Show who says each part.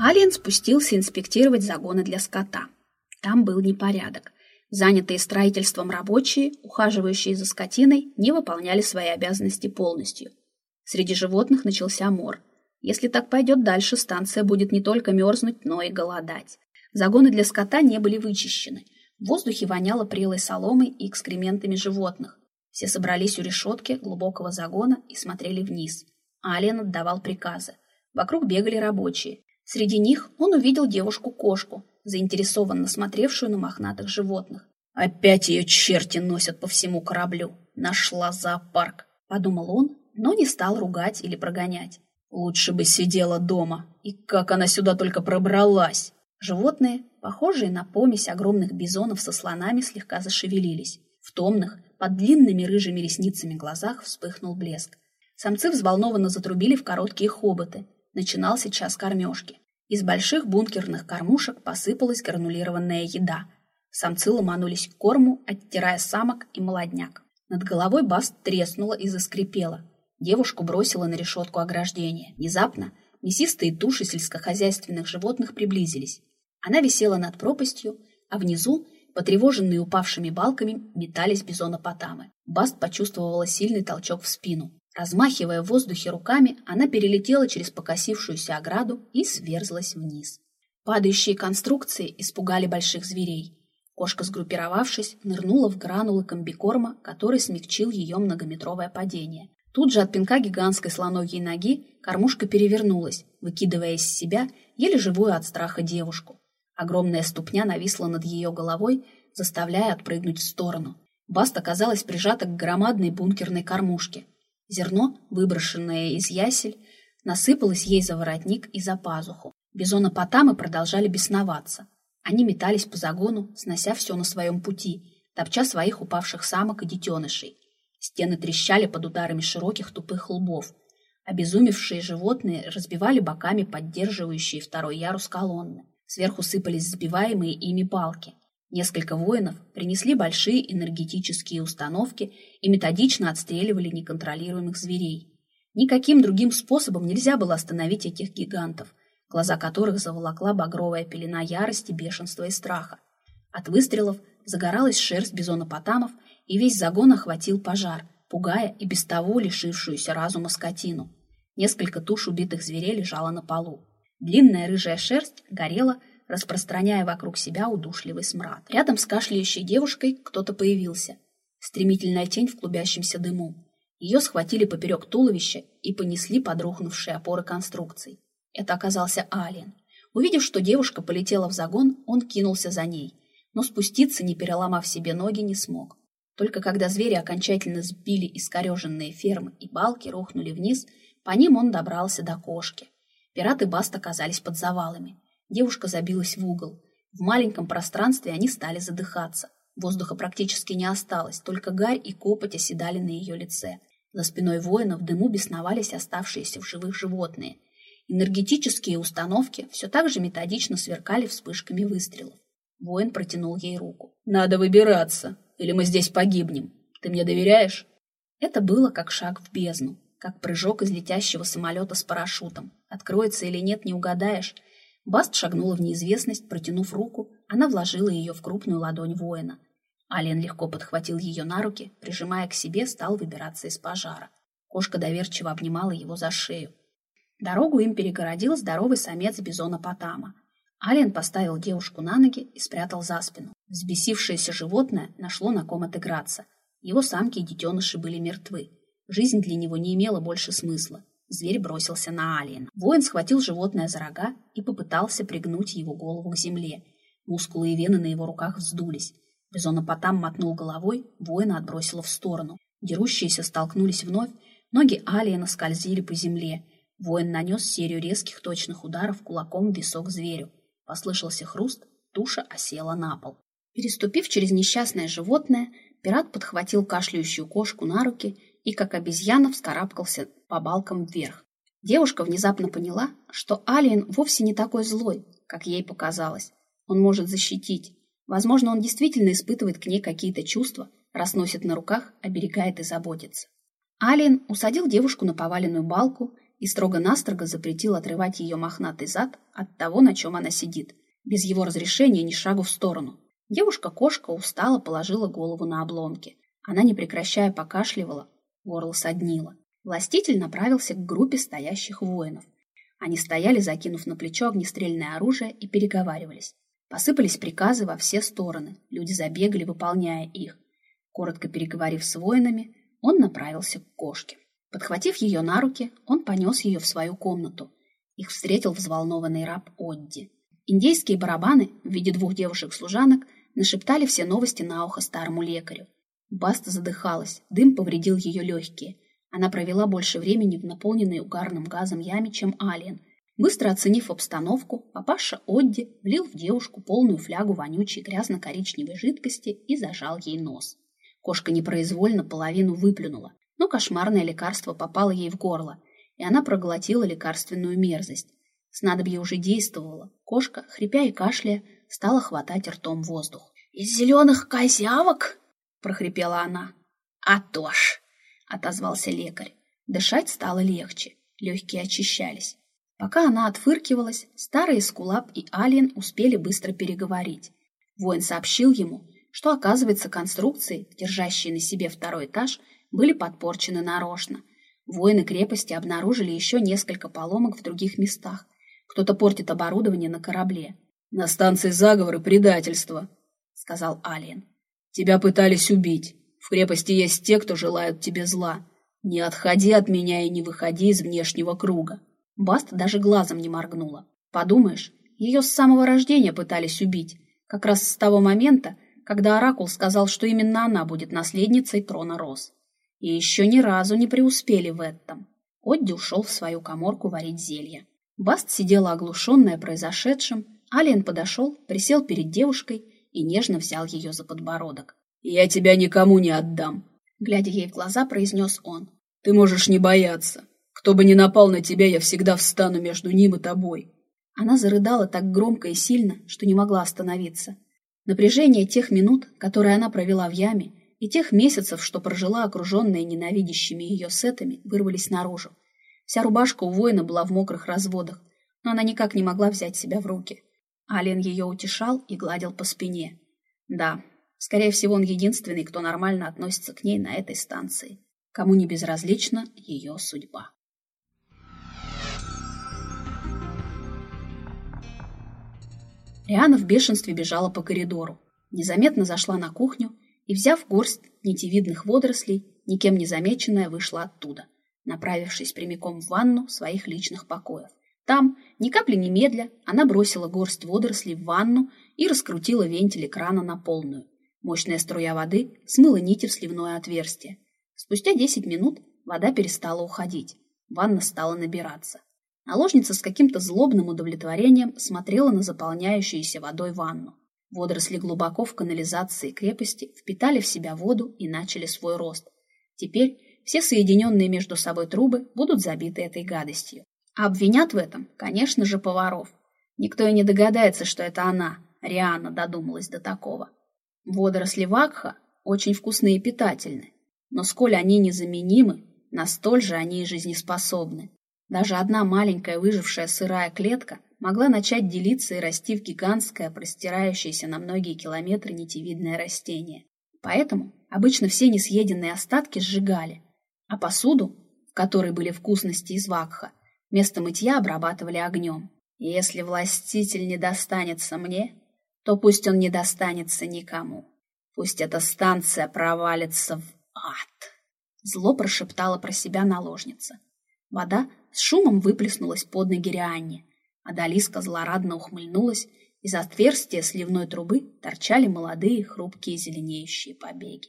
Speaker 1: Алиен спустился инспектировать загоны для скота. Там был непорядок. Занятые строительством рабочие, ухаживающие за скотиной, не выполняли свои обязанности полностью. Среди животных начался мор. Если так пойдет дальше, станция будет не только мерзнуть, но и голодать. Загоны для скота не были вычищены. В воздухе воняло прелой соломой и экскрементами животных. Все собрались у решетки глубокого загона и смотрели вниз. Алиен отдавал приказы. Вокруг бегали рабочие. Среди них он увидел девушку-кошку, заинтересованно смотревшую на мохнатых животных. «Опять ее черти носят по всему кораблю. Нашла зоопарк», — подумал он, но не стал ругать или прогонять. «Лучше бы сидела дома. И как она сюда только пробралась!» Животные, похожие на помесь огромных бизонов со слонами, слегка зашевелились. В томных, под длинными рыжими ресницами глазах вспыхнул блеск. Самцы взволнованно затрубили в короткие хоботы. Начинался час кормежки. Из больших бункерных кормушек посыпалась гранулированная еда. Самцы ломанулись к корму, оттирая самок и молодняк. Над головой Баст треснула и заскрипела. Девушку бросила на решетку ограждения. Внезапно мясистые туши сельскохозяйственных животных приблизились. Она висела над пропастью, а внизу, потревоженные упавшими балками, метались бизонопотамы. Баст почувствовала сильный толчок в спину. Размахивая в воздухе руками, она перелетела через покосившуюся ограду и сверзлась вниз. Падающие конструкции испугали больших зверей. Кошка, сгруппировавшись, нырнула в гранулы комбикорма, который смягчил ее многометровое падение. Тут же от пинка гигантской слоновьей ноги кормушка перевернулась, выкидывая из себя еле живую от страха девушку. Огромная ступня нависла над ее головой, заставляя отпрыгнуть в сторону. Баст оказалась прижата к громадной бункерной кормушке – Зерно, выброшенное из ясель, насыпалось ей за воротник и за пазуху. Бизонопотамы продолжали бесноваться. Они метались по загону, снося все на своем пути, топча своих упавших самок и детенышей. Стены трещали под ударами широких тупых лбов. Обезумевшие животные разбивали боками поддерживающие второй ярус колонны. Сверху сыпались сбиваемые ими палки. Несколько воинов принесли большие энергетические установки и методично отстреливали неконтролируемых зверей. Никаким другим способом нельзя было остановить этих гигантов, глаза которых заволокла багровая пелена ярости, бешенства и страха. От выстрелов загоралась шерсть бизонопотамов, и весь загон охватил пожар, пугая и без того лишившуюся разума скотину. Несколько туш убитых зверей лежало на полу. Длинная рыжая шерсть горела, распространяя вокруг себя удушливый смрад. Рядом с кашляющей девушкой кто-то появился. Стремительная тень в клубящемся дыму. Ее схватили поперек туловища и понесли под рухнувшие опоры конструкций. Это оказался Алиен. Увидев, что девушка полетела в загон, он кинулся за ней, но спуститься, не переломав себе ноги, не смог. Только когда звери окончательно сбили искореженные фермы и балки рухнули вниз, по ним он добрался до кошки. Пираты Баст оказались под завалами. Девушка забилась в угол. В маленьком пространстве они стали задыхаться. Воздуха практически не осталось, только гарь и копоть оседали на ее лице. За спиной воина в дыму бесновались оставшиеся в живых животные. Энергетические установки все так же методично сверкали вспышками выстрелов. Воин протянул ей руку. «Надо выбираться, или мы здесь погибнем. Ты мне доверяешь?» Это было как шаг в бездну, как прыжок из летящего самолета с парашютом. Откроется или нет, не угадаешь, Баст шагнула в неизвестность, протянув руку, она вложила ее в крупную ладонь воина. Ален легко подхватил ее на руки, прижимая к себе, стал выбираться из пожара. Кошка доверчиво обнимала его за шею. Дорогу им перегородил здоровый самец бизона Потама. Ален поставил девушку на ноги и спрятал за спину. Взбесившееся животное нашло на ком отыграться. Его самки и детеныши были мертвы. Жизнь для него не имела больше смысла. Зверь бросился на Алиена. Воин схватил животное за рога и попытался пригнуть его голову к земле. Мускулы и вены на его руках вздулись. Бизонопотам мотнул головой, воина отбросило в сторону. Дерущиеся столкнулись вновь, ноги Алиена скользили по земле. Воин нанес серию резких точных ударов кулаком в висок зверю. Послышался хруст, туша осела на пол. Переступив через несчастное животное, пират подхватил кашляющую кошку на руки и, как обезьяна, вскарабкался по балкам вверх. Девушка внезапно поняла, что Алиен вовсе не такой злой, как ей показалось. Он может защитить. Возможно, он действительно испытывает к ней какие-то чувства, разносит на руках, оберегает и заботится. Алиен усадил девушку на поваленную балку и строго-настрого запретил отрывать ее мохнатый зад от того, на чем она сидит, без его разрешения ни шагу в сторону. Девушка-кошка устало положила голову на обломки. Она, не прекращая, покашливала, горло соднило. Властитель направился к группе стоящих воинов. Они стояли, закинув на плечо огнестрельное оружие, и переговаривались. Посыпались приказы во все стороны. Люди забегали, выполняя их. Коротко переговорив с воинами, он направился к кошке. Подхватив ее на руки, он понес ее в свою комнату. Их встретил взволнованный раб Одди. Индейские барабаны в виде двух девушек-служанок нашептали все новости на ухо старому лекарю. Баста задыхалась, дым повредил ее легкие. Она провела больше времени в наполненной угарным газом яме, чем Алиен. Быстро оценив обстановку, папаша Одди влил в девушку полную флягу вонючей грязно-коричневой жидкости и зажал ей нос. Кошка непроизвольно половину выплюнула но кошмарное лекарство попало ей в горло, и она проглотила лекарственную мерзость. Снадобье уже действовало. Кошка, хрипя и кашляя, стала хватать ртом воздух. «Из зеленых козявок?» — прохрипела она. «А то ж!» — отозвался лекарь. Дышать стало легче, легкие очищались. Пока она отфыркивалась, старый Эскулап и Алien успели быстро переговорить. Воин сообщил ему, что, оказывается, конструкции, держащие на себе второй этаж, были подпорчены нарочно. Воины крепости обнаружили еще несколько поломок в других местах. Кто-то портит оборудование на корабле. «На станции заговор и предательство», — сказал Алиен. «Тебя пытались убить. В крепости есть те, кто желают тебе зла. Не отходи от меня и не выходи из внешнего круга». Баст даже глазом не моргнула. Подумаешь, ее с самого рождения пытались убить. Как раз с того момента, когда Оракул сказал, что именно она будет наследницей трона Рос. И еще ни разу не преуспели в этом. Одди ушел в свою коморку варить зелье. Баст сидела оглушенная произошедшим. Алиен подошел, присел перед девушкой и нежно взял ее за подбородок. «Я тебя никому не отдам», — глядя ей в глаза, произнес он. «Ты можешь не бояться. Кто бы ни напал на тебя, я всегда встану между ним и тобой». Она зарыдала так громко и сильно, что не могла остановиться. Напряжение тех минут, которые она провела в яме, и тех месяцев, что прожила окруженная ненавидящими ее сетами, вырвались наружу. Вся рубашка у воина была в мокрых разводах, но она никак не могла взять себя в руки. Ален ее утешал и гладил по спине. Да, скорее всего, он единственный, кто нормально относится к ней на этой станции. Кому не безразлична ее судьба. Риана в бешенстве бежала по коридору. Незаметно зашла на кухню и, взяв горсть нитевидных водорослей, никем не замеченная вышла оттуда, направившись прямиком в ванну своих личных покоев. Там, ни капли не медля, она бросила горсть водорослей в ванну и раскрутила вентиль крана на полную. Мощная струя воды смыла нити в сливное отверстие. Спустя 10 минут вода перестала уходить. Ванна стала набираться. Наложница с каким-то злобным удовлетворением смотрела на заполняющуюся водой ванну. Водоросли глубоко в канализации крепости впитали в себя воду и начали свой рост. Теперь все соединенные между собой трубы будут забиты этой гадостью. А обвинят в этом, конечно же, поваров. Никто и не догадается, что это она, Риана, додумалась до такого. Водоросли вакха очень вкусные и питательны, но сколь они незаменимы, настоль же они и жизнеспособны. Даже одна маленькая выжившая сырая клетка могла начать делиться и расти в гигантское, простирающееся на многие километры нитевидное растение. Поэтому обычно все несъеденные остатки сжигали, а посуду, в которой были вкусности из вакха, вместо мытья обрабатывали огнем. Если властитель не достанется мне, то пусть он не достанется никому. Пусть эта станция провалится в ад. Зло прошептала про себя наложница. Вода с шумом выплеснулась под ноги Рианне. Адалиска злорадно ухмыльнулась, из отверстия сливной трубы торчали молодые хрупкие зеленеющие побеги.